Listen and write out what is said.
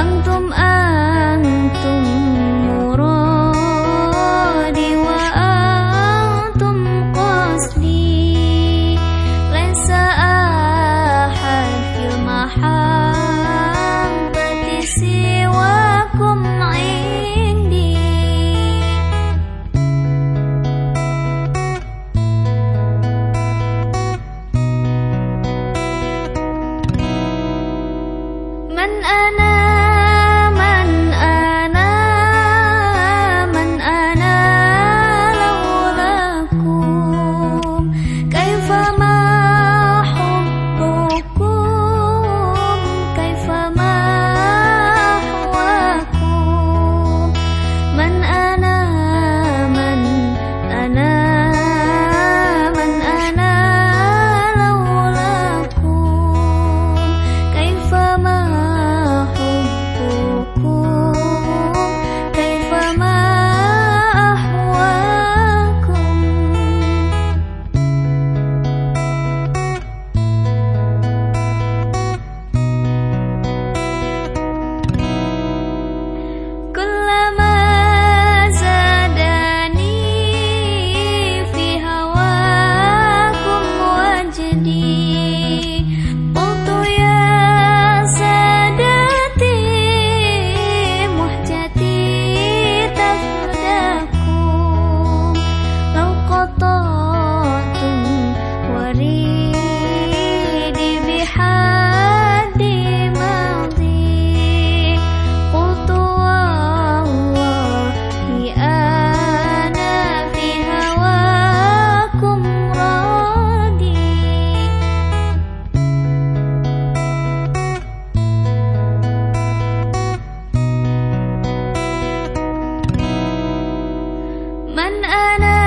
향도 أنا